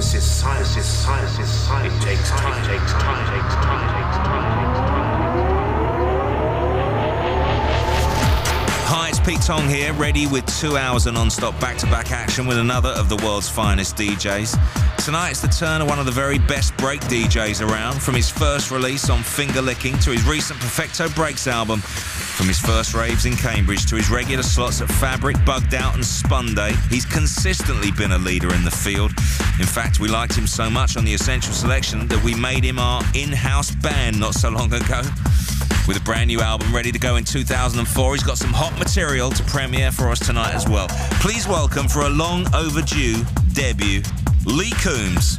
This is science, this is science, this is science. It takes time, takes time, takes time, takes time. Hi, it's Pete Tong here, ready with two hours of non-stop back-to-back action with another of the world's finest DJs. Tonight it's the turn of one of the very best break DJs around, from his first release on Finger Lickin' to his recent Perfecto Breaks album, from his first raves in Cambridge to his regular slots at Fabric, Bugged Out and Spundae, he's consistently been a leader in the field. In fact, we liked him so much on the Essential Selection that we made him our in-house band not so long ago. With a brand new album ready to go in 2004, he's got some hot material to premiere for us tonight as well. Please welcome for a long overdue debut, Lee Coombs.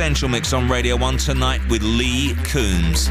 Essential Mix on Radio 1 tonight with Lee Coombs.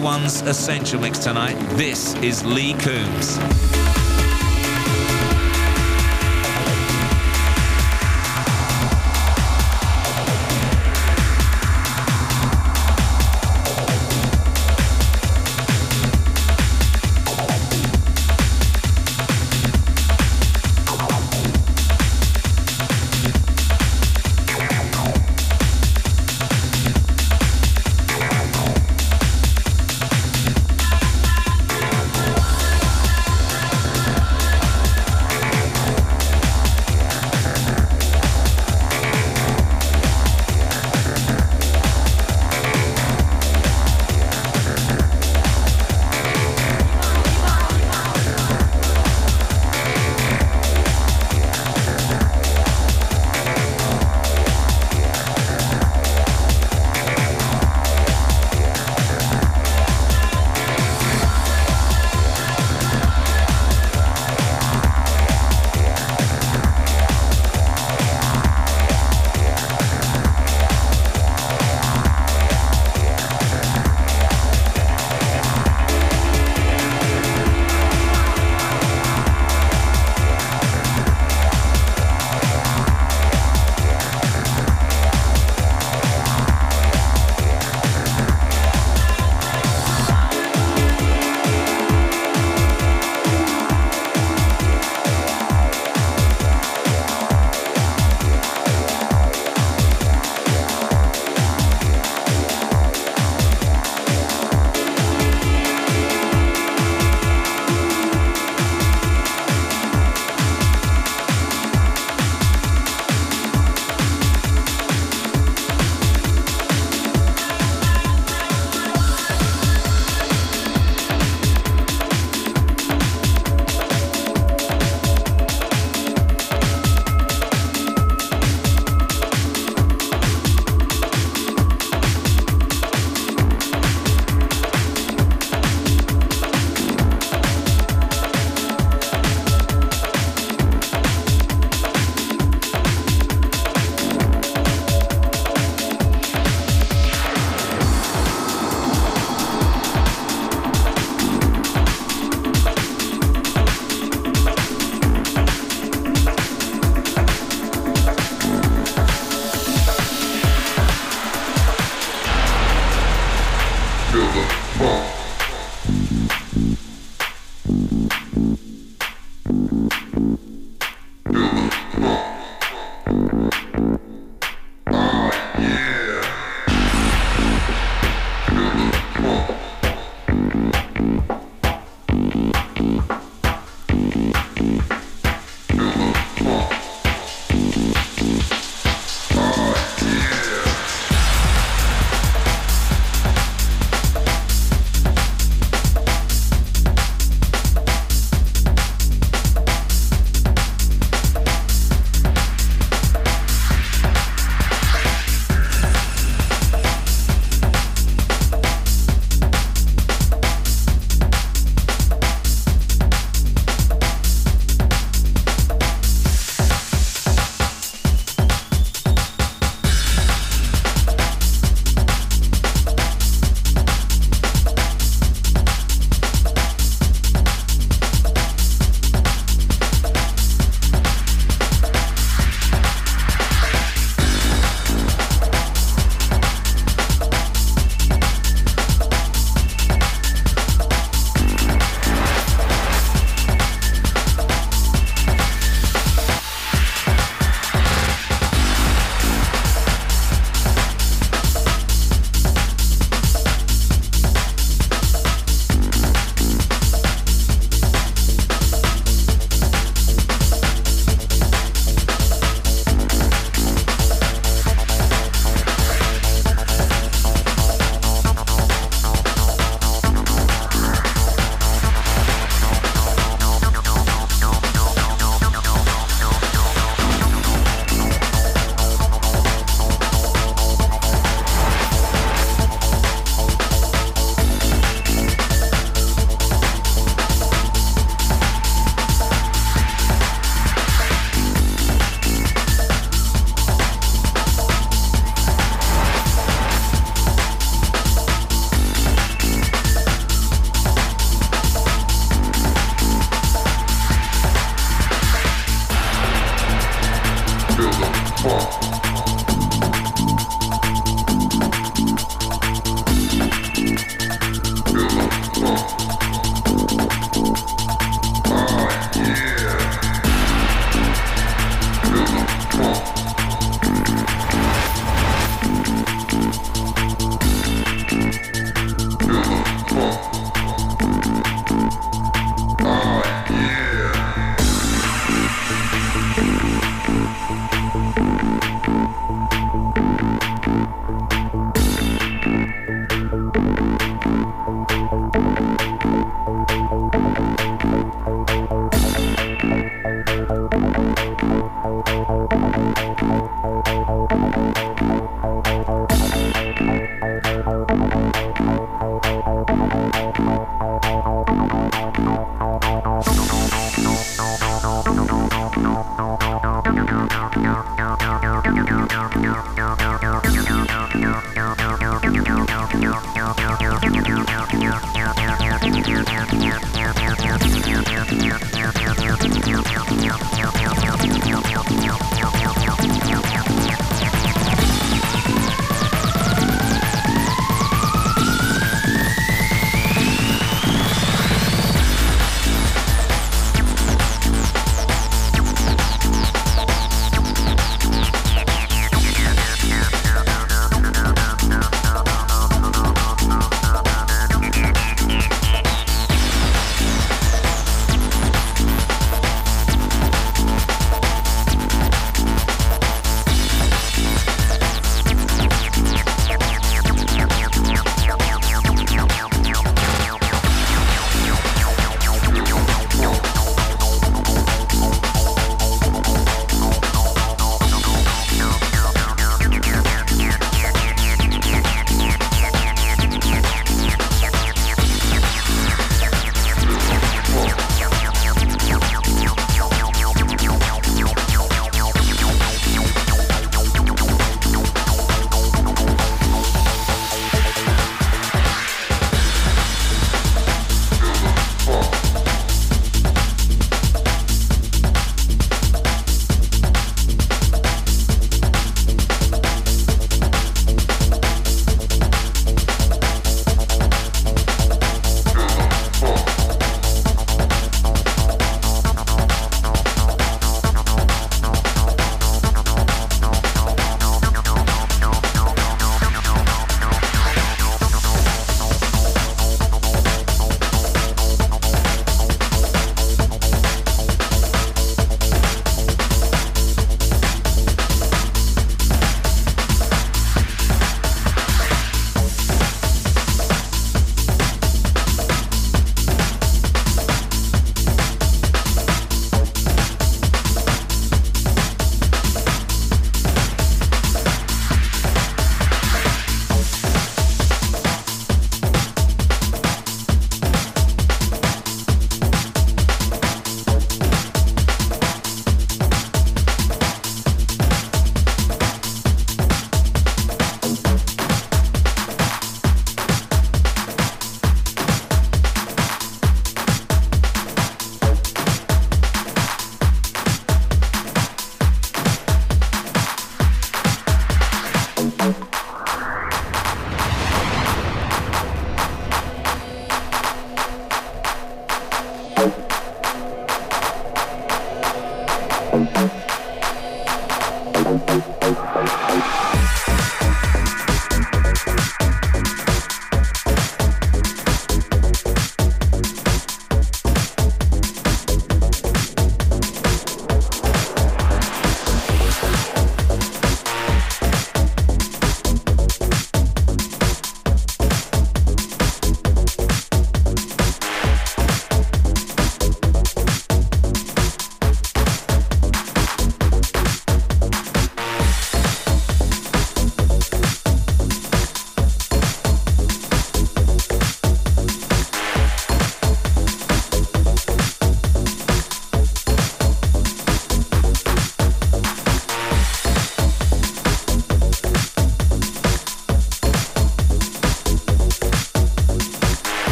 1's Essential Mix tonight. This is Lee Coombs.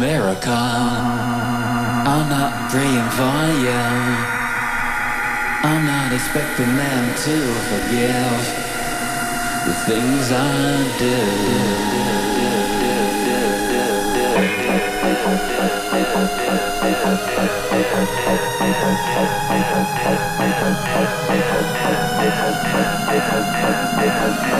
America, I'm not praying for you. I'm not expecting them to forgive the things I did.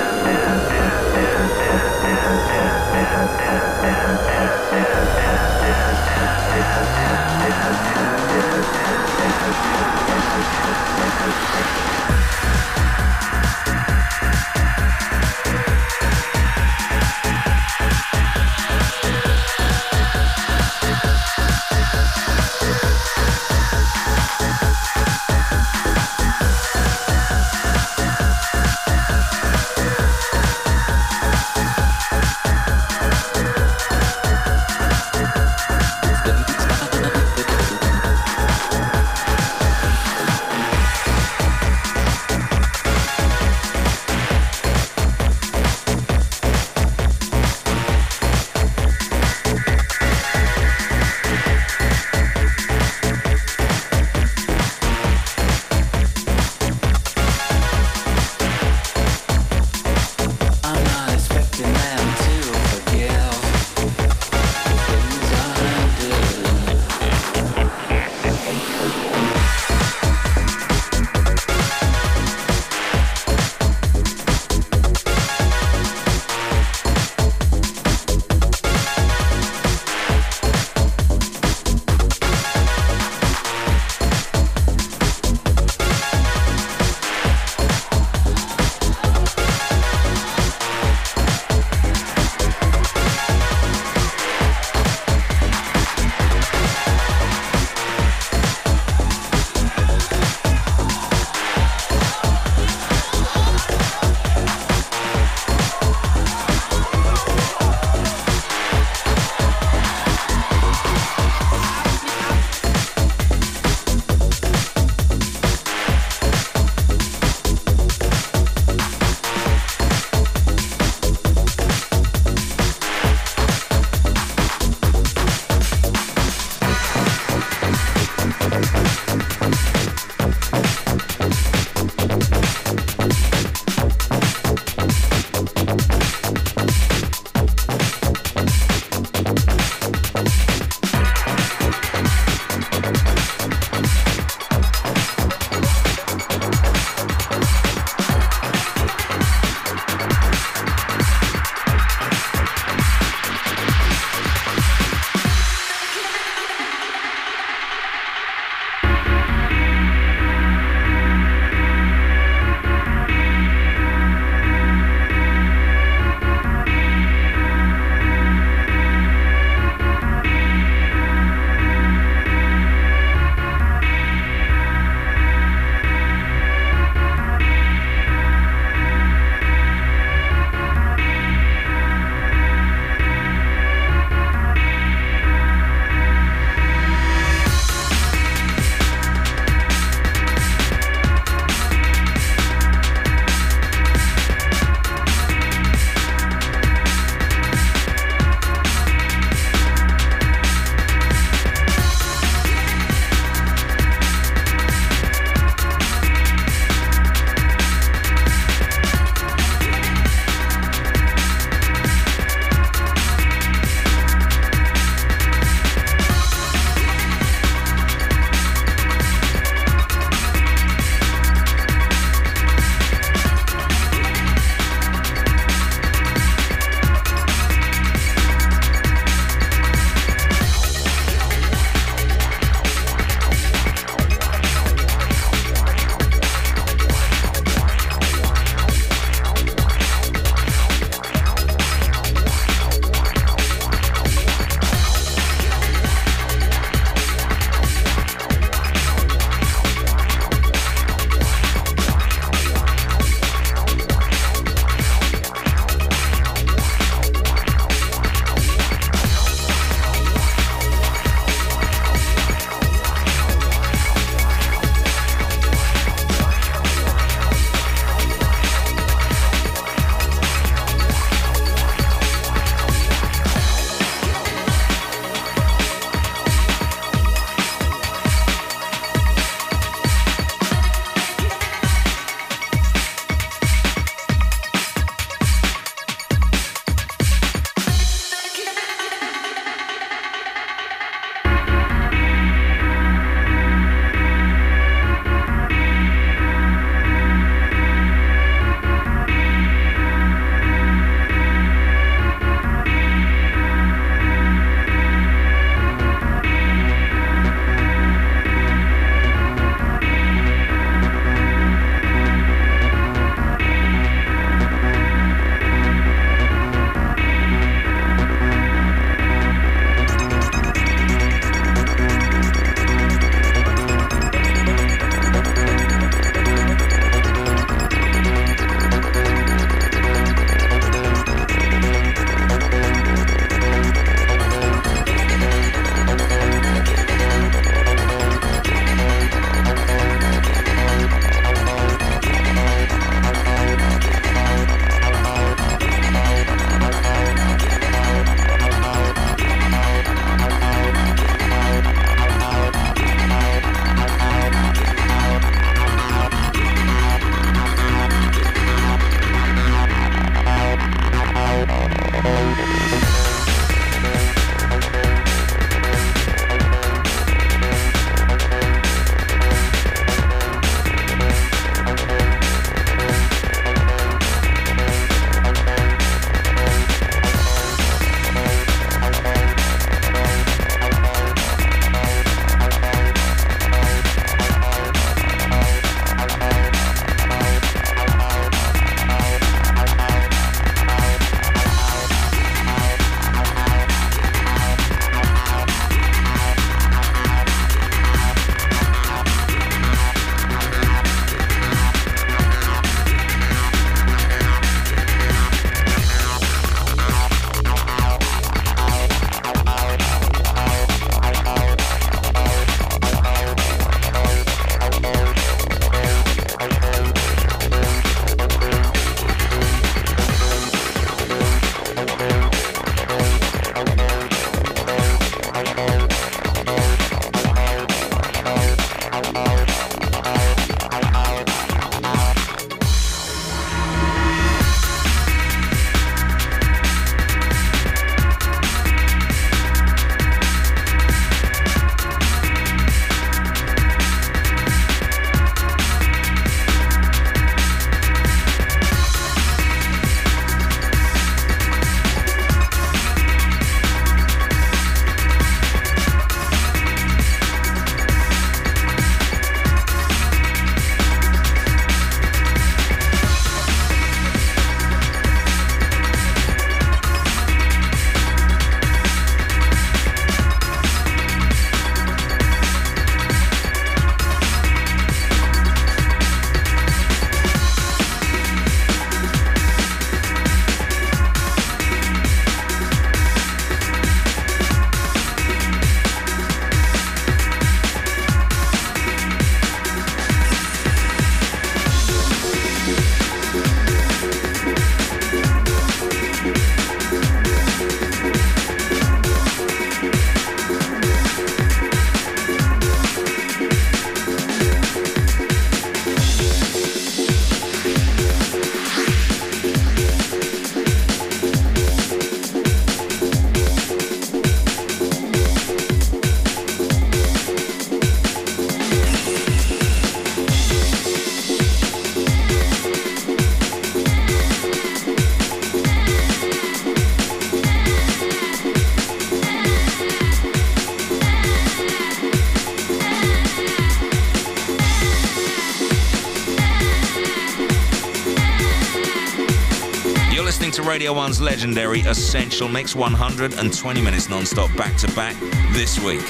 Radio 1's legendary Essential Mix 120 minutes non-stop back-to-back this week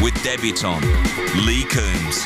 with debutant Lee Coombs.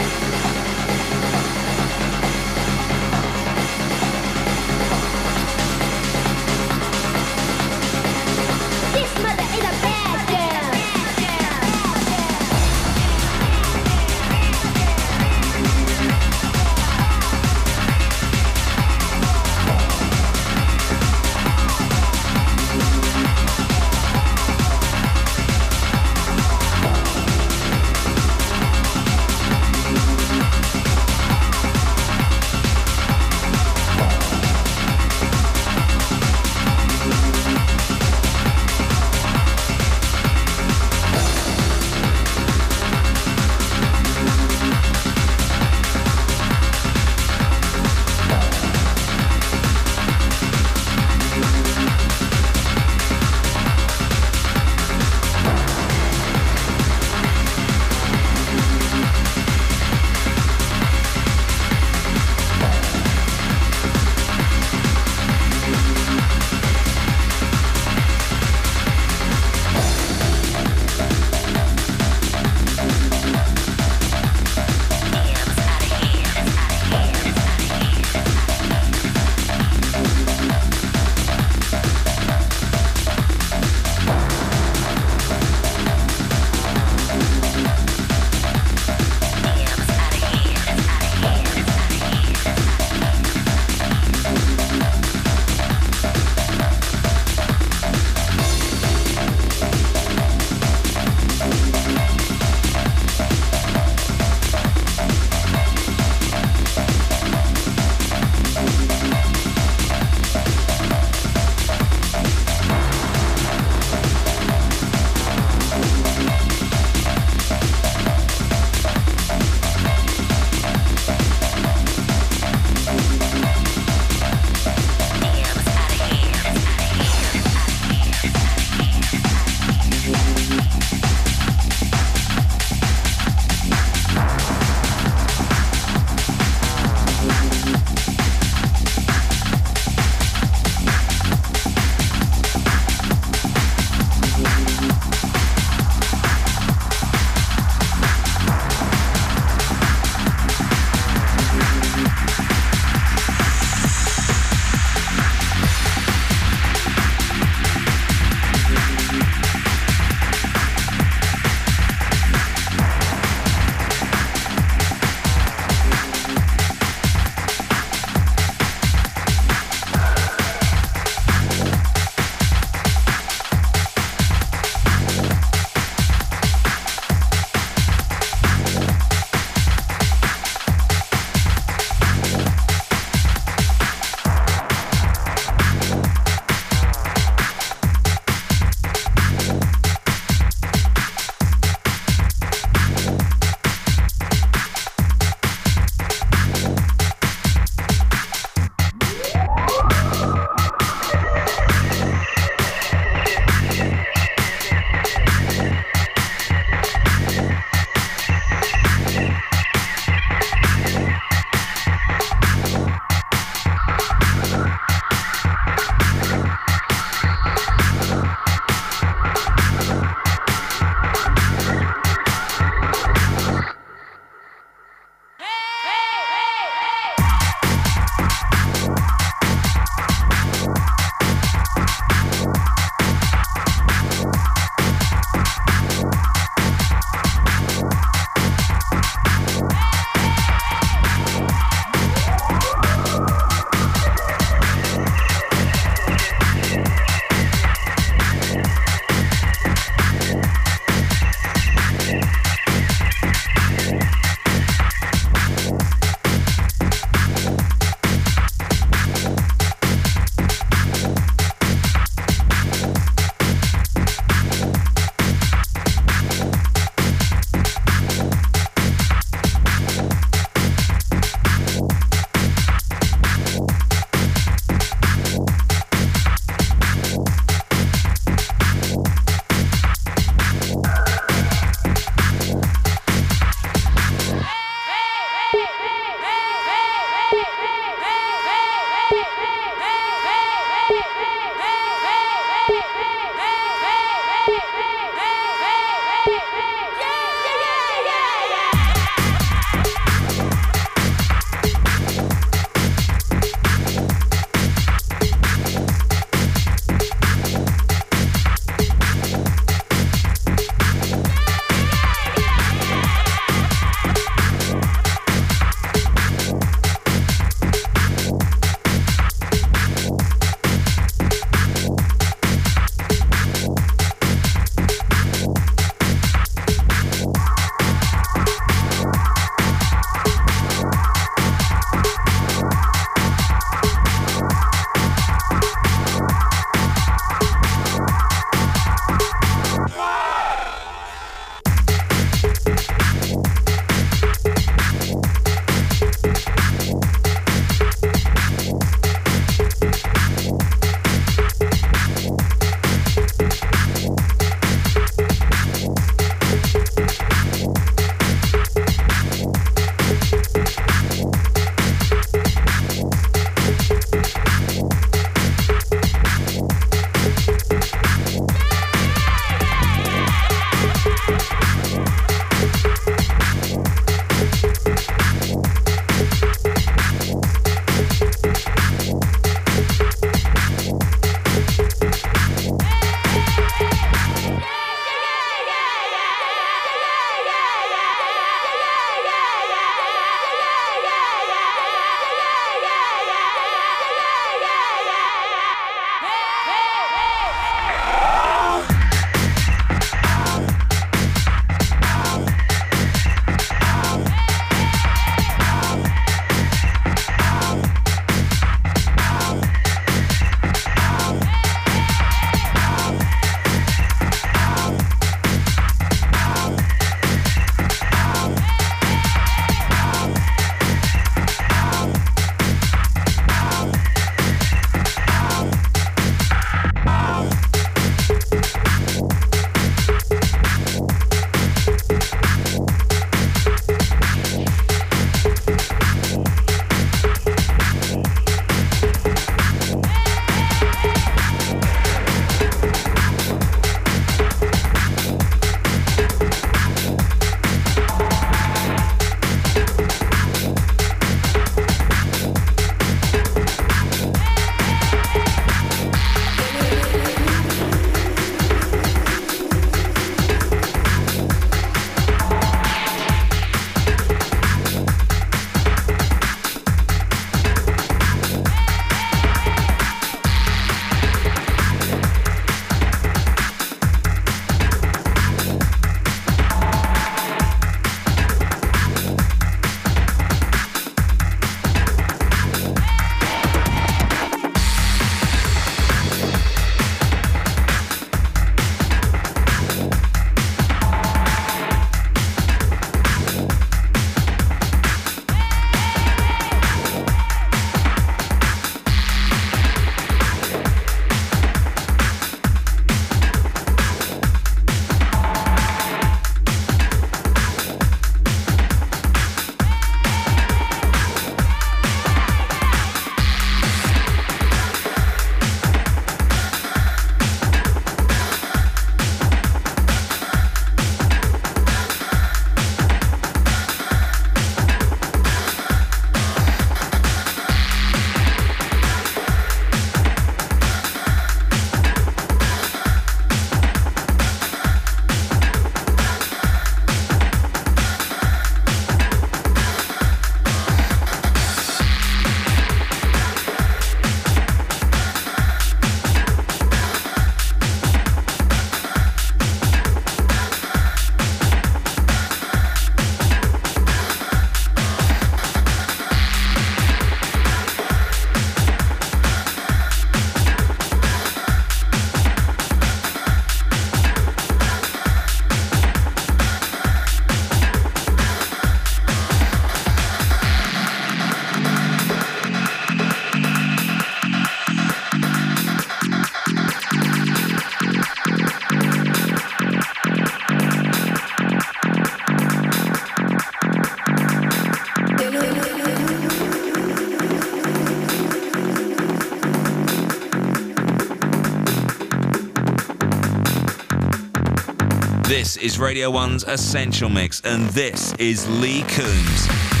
This is Radio 1's Essential Mix, and this is Lee Coombs.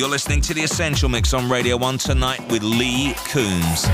You're listening to The Essential Mix on Radio 1 tonight with Lee Coombs.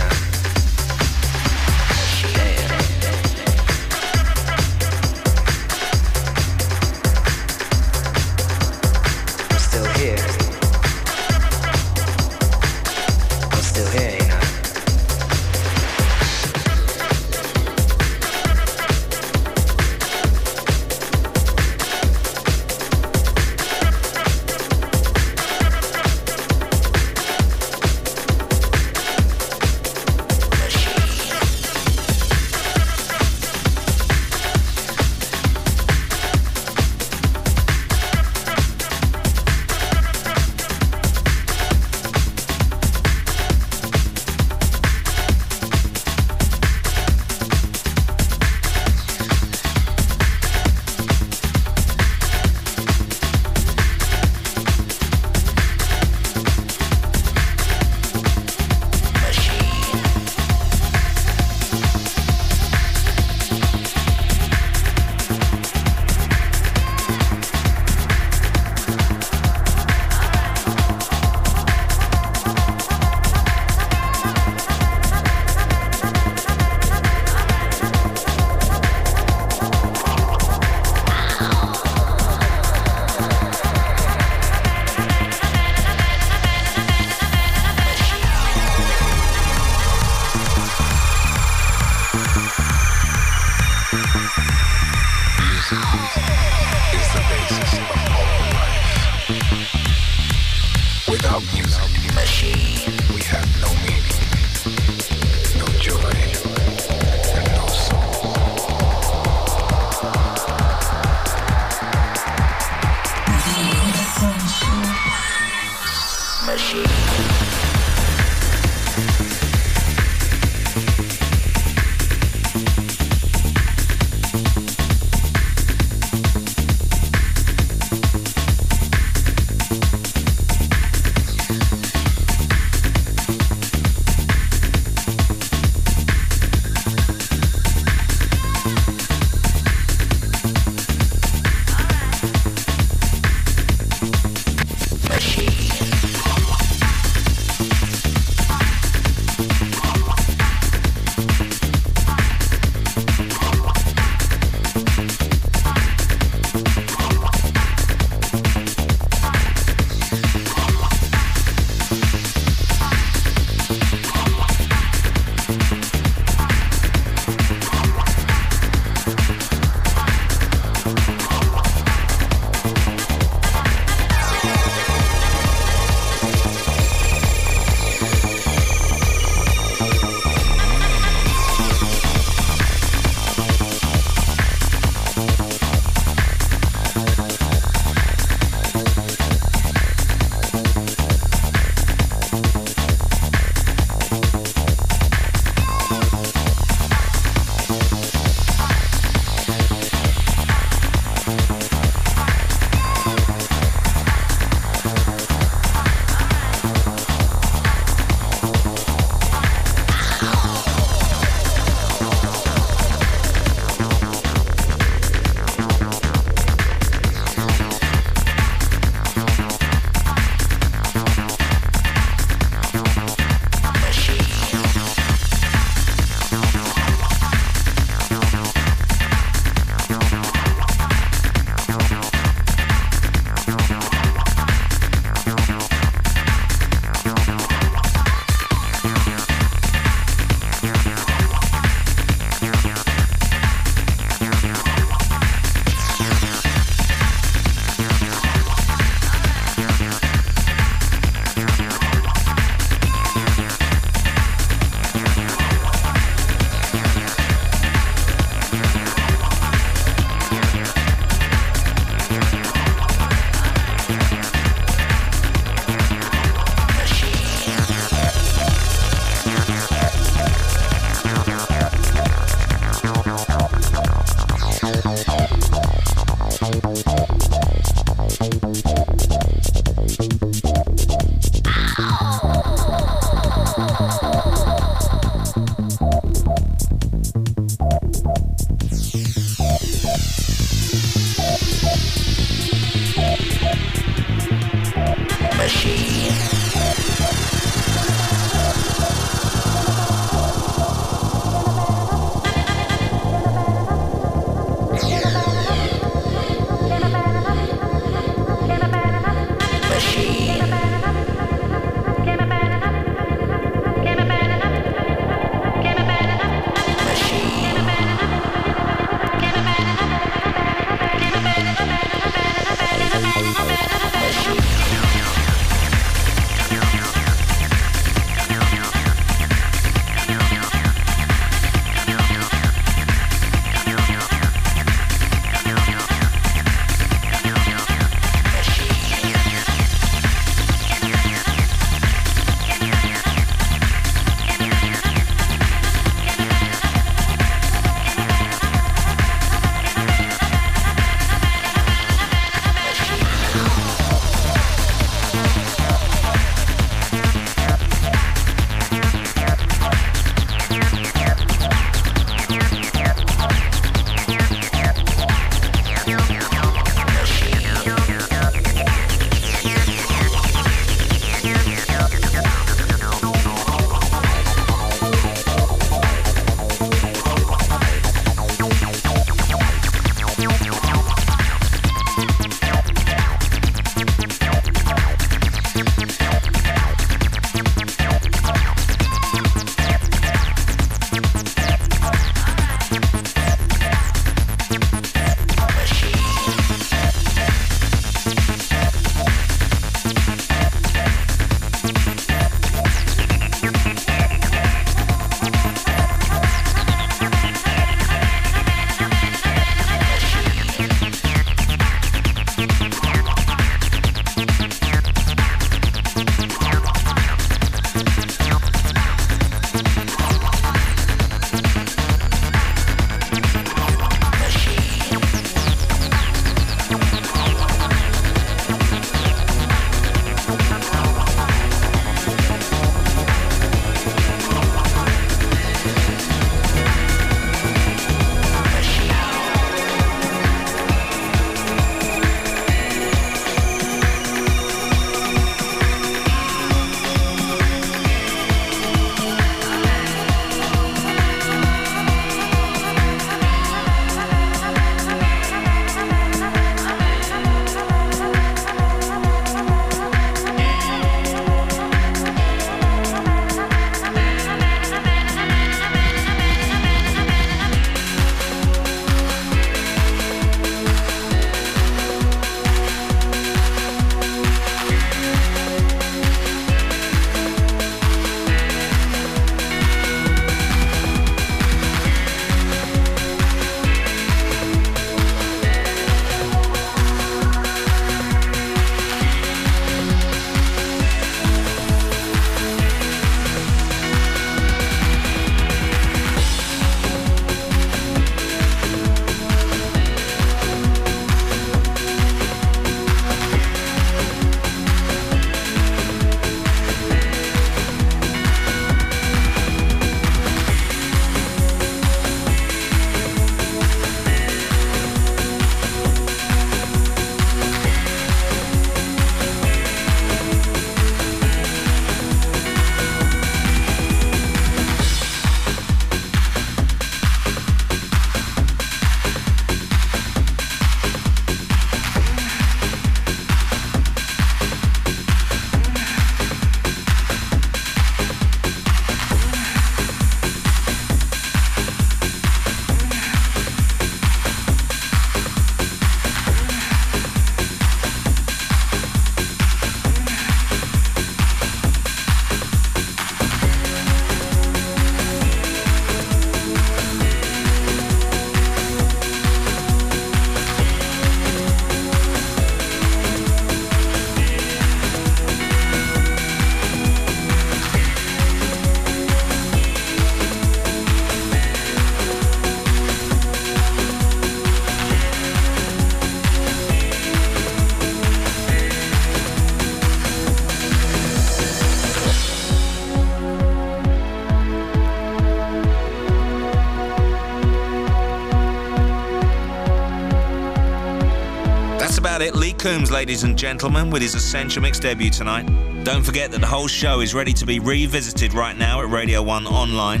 Coombs, ladies and gentlemen, with his Essential Mix debut tonight. Don't forget that the whole show is ready to be revisited right now at Radio 1 online,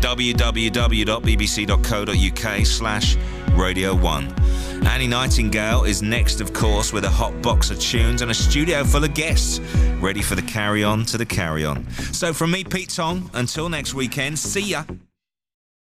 www.bbc.co.uk slash Radio 1. Annie Nightingale is next, of course, with a hot box of tunes and a studio full of guests, ready for the carry on to the carry on. So from me, Pete Tong, until next weekend, see ya.